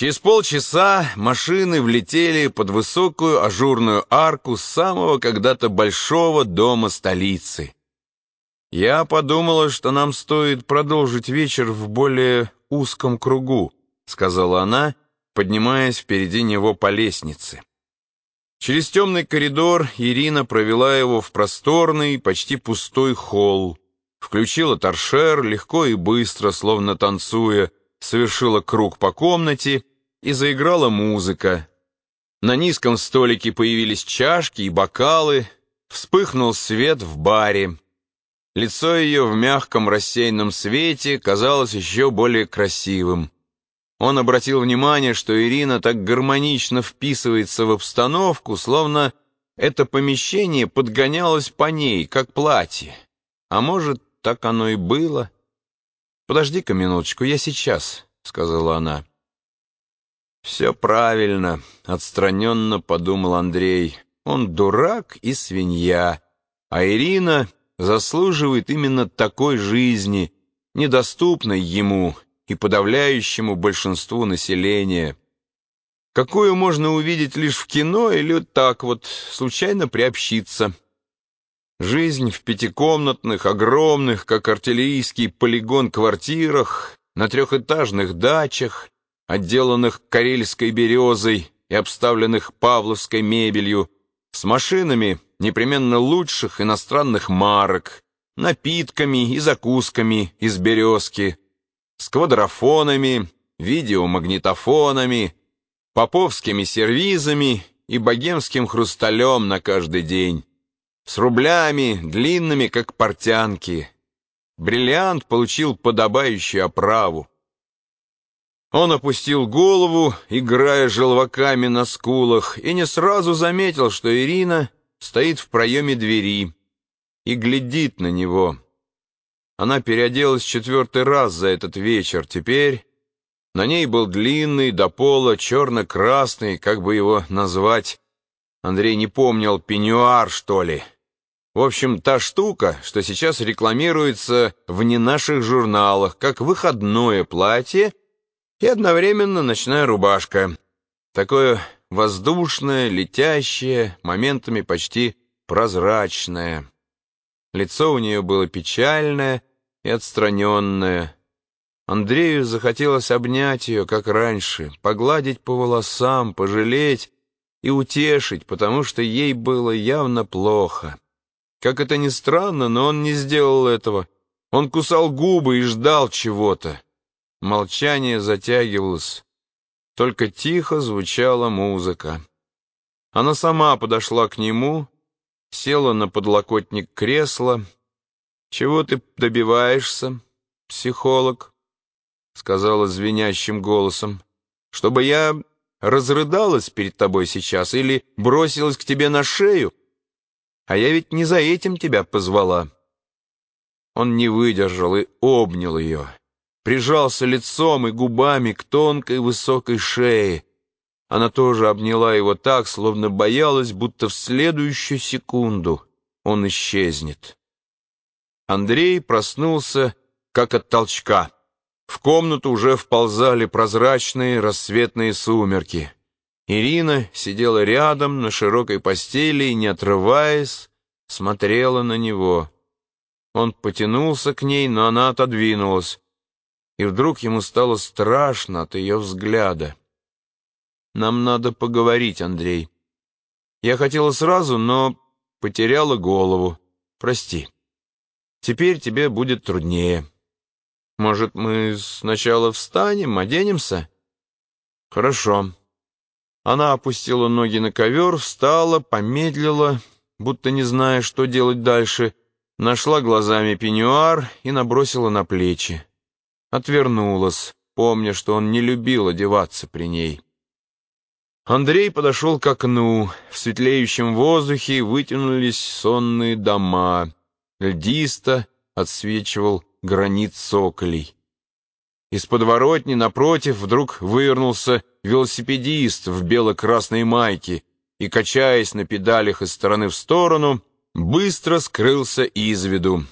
Через полчаса машины влетели под высокую ажурную арку самого когда-то большого дома столицы. Я подумала, что нам стоит продолжить вечер в более узком кругу, сказала она, поднимаясь впереди него по лестнице. Через темный коридор Ирина провела его в просторный, почти пустой холл, включила торшер легко и быстро, словно танцуя, совершила круг по комнате и заиграла музыка. На низком столике появились чашки и бокалы, вспыхнул свет в баре. Лицо ее в мягком рассеянном свете казалось еще более красивым. Он обратил внимание, что Ирина так гармонично вписывается в обстановку, словно это помещение подгонялось по ней, как платье. А может, так оно и было? «Подожди-ка минуточку, я сейчас», — сказала она. «Все правильно», — отстраненно подумал Андрей. «Он дурак и свинья, а Ирина заслуживает именно такой жизни, недоступной ему и подавляющему большинству населения, какую можно увидеть лишь в кино или так вот случайно приобщиться». Жизнь в пятикомнатных, огромных, как артиллерийский полигон, квартирах, на трехэтажных дачах, отделанных карельской березой и обставленных павловской мебелью, с машинами непременно лучших иностранных марок, напитками и закусками из березки, с квадрофонами, видеомагнитофонами, поповскими сервизами и богемским хрусталем на каждый день с рублями, длинными, как портянки. Бриллиант получил подобающую оправу. Он опустил голову, играя желваками на скулах, и не сразу заметил, что Ирина стоит в проеме двери и глядит на него. Она переоделась четвертый раз за этот вечер. Теперь на ней был длинный, до пола, черно-красный, как бы его назвать, Андрей не помнил, пеньюар, что ли. В общем, та штука, что сейчас рекламируется в не наших журналах, как выходное платье и одновременно ночная рубашка. Такое воздушное, летящее, моментами почти прозрачное. Лицо у нее было печальное и отстраненное. Андрею захотелось обнять ее, как раньше, погладить по волосам, пожалеть и утешить, потому что ей было явно плохо. Как это ни странно, но он не сделал этого. Он кусал губы и ждал чего-то. Молчание затягивалось. Только тихо звучала музыка. Она сама подошла к нему, села на подлокотник кресла. «Чего ты добиваешься, психолог?» — сказала звенящим голосом. «Чтобы я разрыдалась перед тобой сейчас или бросилась к тебе на шею?» А я ведь не за этим тебя позвала. Он не выдержал и обнял ее, прижался лицом и губами к тонкой высокой шее. Она тоже обняла его так, словно боялась, будто в следующую секунду он исчезнет. Андрей проснулся, как от толчка. В комнату уже вползали прозрачные рассветные сумерки. Ирина сидела рядом на широкой постели и, не отрываясь, смотрела на него. Он потянулся к ней, но она отодвинулась, и вдруг ему стало страшно от ее взгляда. «Нам надо поговорить, Андрей. Я хотела сразу, но потеряла голову. Прости. Теперь тебе будет труднее. Может, мы сначала встанем, оденемся?» «Хорошо». Она опустила ноги на ковер, встала, помедлила, будто не зная, что делать дальше, нашла глазами пеньюар и набросила на плечи. Отвернулась, помня, что он не любил одеваться при ней. Андрей подошел к окну. В светлеющем воздухе вытянулись сонные дома. Льдисто отсвечивал гранит соколей. Из подворотни напротив вдруг вывернулся велосипедист в бело-красной майке и, качаясь на педалях из стороны в сторону, быстро скрылся из виду.